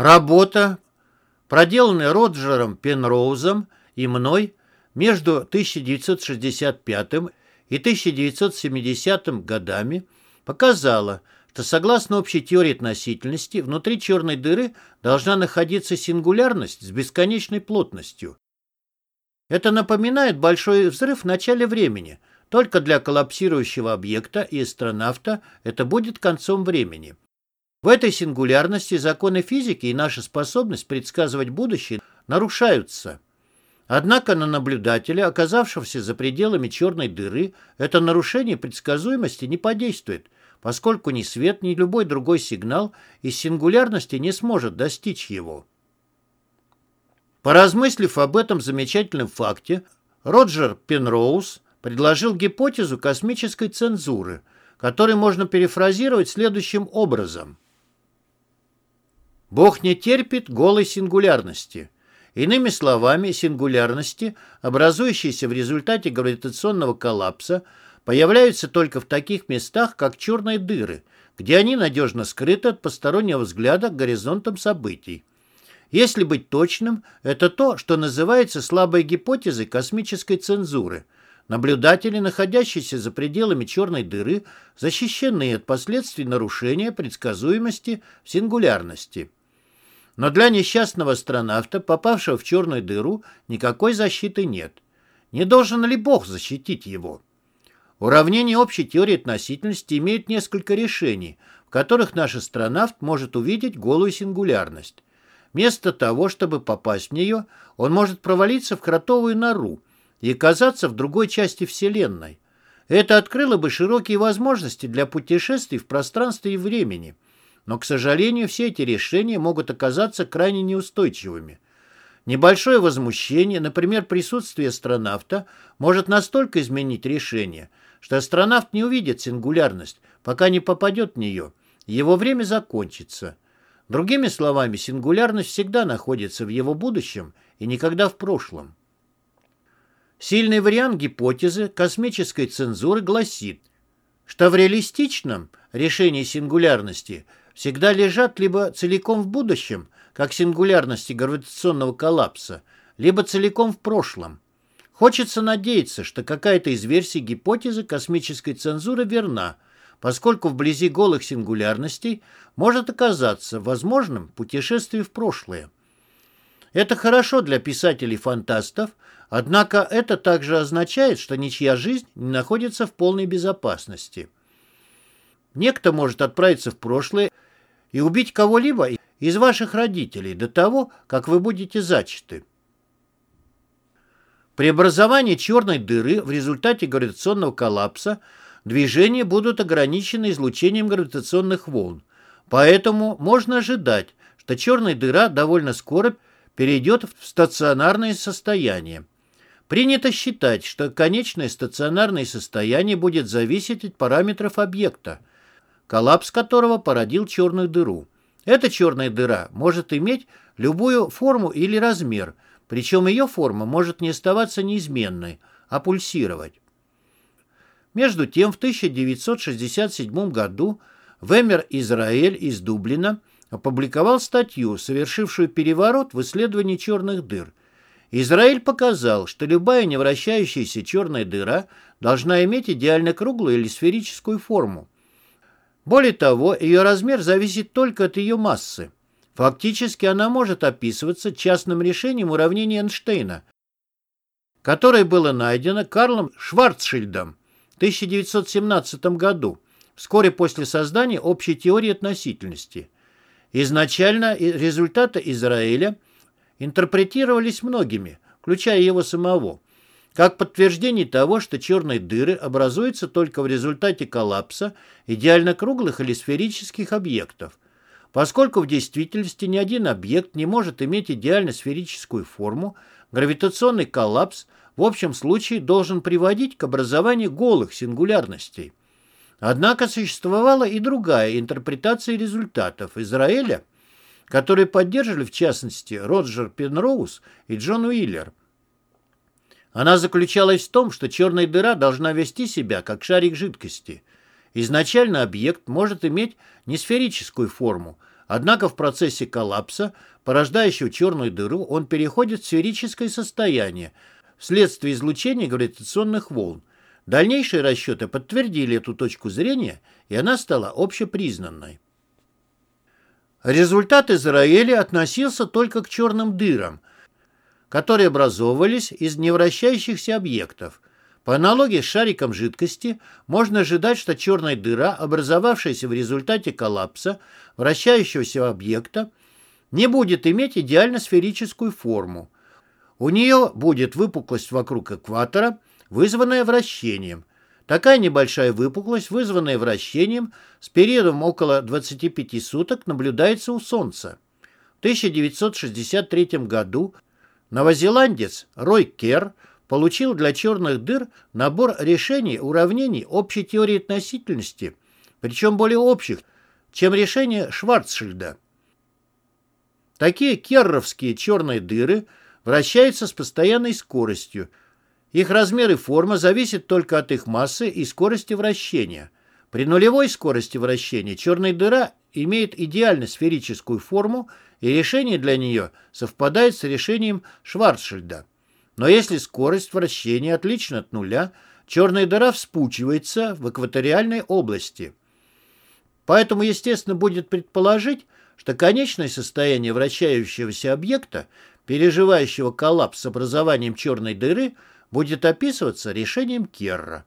Работа, проделанная Роджером Пенроузом и мной между 1965 и 1970 годами, показала, что согласно общей теории относительности внутри черной дыры должна находиться сингулярность с бесконечной плотностью. Это напоминает большой взрыв в начале времени. Только для коллапсирующего объекта и астронавта это будет концом времени. В этой сингулярности законы физики и наша способность предсказывать будущее нарушаются. Однако на наблюдателя, оказавшегося за пределами черной дыры, это нарушение предсказуемости не подействует, поскольку ни свет, ни любой другой сигнал из сингулярности не сможет достичь его. Поразмыслив об этом замечательном факте, Роджер Пенроуз предложил гипотезу космической цензуры, которую можно перефразировать следующим образом – Бог не терпит голой сингулярности. Иными словами, сингулярности, образующиеся в результате гравитационного коллапса, появляются только в таких местах, как черные дыры, где они надежно скрыты от постороннего взгляда к горизонтам событий. Если быть точным, это то, что называется слабой гипотезой космической цензуры. Наблюдатели, находящиеся за пределами черной дыры, защищены от последствий нарушения предсказуемости в сингулярности. Но для несчастного астронавта, попавшего в черную дыру, никакой защиты нет. Не должен ли Бог защитить его? Уравнения общей теории относительности имеют несколько решений, в которых наш астронавт может увидеть голую сингулярность. Вместо того, чтобы попасть в нее, он может провалиться в кротовую нору и оказаться в другой части Вселенной. Это открыло бы широкие возможности для путешествий в пространстве и времени – но, к сожалению, все эти решения могут оказаться крайне неустойчивыми. Небольшое возмущение, например, присутствие астронавта, может настолько изменить решение, что астронавт не увидит сингулярность, пока не попадет в нее, его время закончится. Другими словами, сингулярность всегда находится в его будущем и никогда в прошлом. Сильный вариант гипотезы космической цензуры гласит, что в реалистичном решении сингулярности – всегда лежат либо целиком в будущем, как сингулярности гравитационного коллапса, либо целиком в прошлом. Хочется надеяться, что какая-то из версий гипотезы космической цензуры верна, поскольку вблизи голых сингулярностей может оказаться возможным путешествие в прошлое. Это хорошо для писателей-фантастов, однако это также означает, что ничья жизнь не находится в полной безопасности. Некто может отправиться в прошлое и убить кого-либо из ваших родителей до того, как вы будете зачаты. При образовании черной дыры в результате гравитационного коллапса движения будут ограничены излучением гравитационных волн, поэтому можно ожидать, что черная дыра довольно скоро перейдет в стационарное состояние. Принято считать, что конечное стационарное состояние будет зависеть от параметров объекта, коллапс которого породил черную дыру. Эта черная дыра может иметь любую форму или размер, причем ее форма может не оставаться неизменной, а пульсировать. Между тем, в 1967 году Вемер Израиль из Дублина опубликовал статью, совершившую переворот в исследовании черных дыр. Израиль показал, что любая невращающаяся черная дыра должна иметь идеально круглую или сферическую форму. Более того, ее размер зависит только от ее массы. Фактически она может описываться частным решением уравнения Эйнштейна, которое было найдено Карлом Шварцшильдом в 1917 году, вскоре после создания общей теории относительности. Изначально результаты Израиля интерпретировались многими, включая его самого, как подтверждение того, что черные дыры образуются только в результате коллапса идеально круглых или сферических объектов. Поскольку в действительности ни один объект не может иметь идеально сферическую форму, гравитационный коллапс в общем случае должен приводить к образованию голых сингулярностей. Однако существовала и другая интерпретация результатов Израиля, которые поддерживали в частности Роджер Пенроуз и Джон Уиллер – она заключалась в том, что черная дыра должна вести себя как шарик жидкости. Изначально объект может иметь не сферическую форму, Однако в процессе коллапса, порождающего черную дыру, он переходит в сферическое состояние вследствие излучения гравитационных волн. Дальнейшие расчеты подтвердили эту точку зрения, и она стала общепризнанной. Результат Израиля относился только к черным дырам, которые образовывались из невращающихся объектов. По аналогии с шариком жидкости можно ожидать, что черная дыра, образовавшаяся в результате коллапса вращающегося объекта, не будет иметь идеально сферическую форму. У нее будет выпуклость вокруг экватора, вызванная вращением. Такая небольшая выпуклость, вызванная вращением, с периодом около 25 суток наблюдается у Солнца. В 1963 году новозеландец Рой Керр получил для черных дыр набор решений уравнений общей теории относительности, причем более общих, чем решение Шварцшильда. Такие керровские черные дыры вращаются с постоянной скоростью – их размер и форма зависят только от их массы и скорости вращения. При нулевой скорости вращения черная дыра имеет идеально сферическую форму, и решение для нее совпадает с решением Шварцшильда. Но если скорость вращения отлична от нуля, черная дыра вспучивается в экваториальной области. Поэтому естественно будет предположить, что конечное состояние вращающегося объекта, переживающего коллапс с образованием черной дыры – будет описываться решением Керра.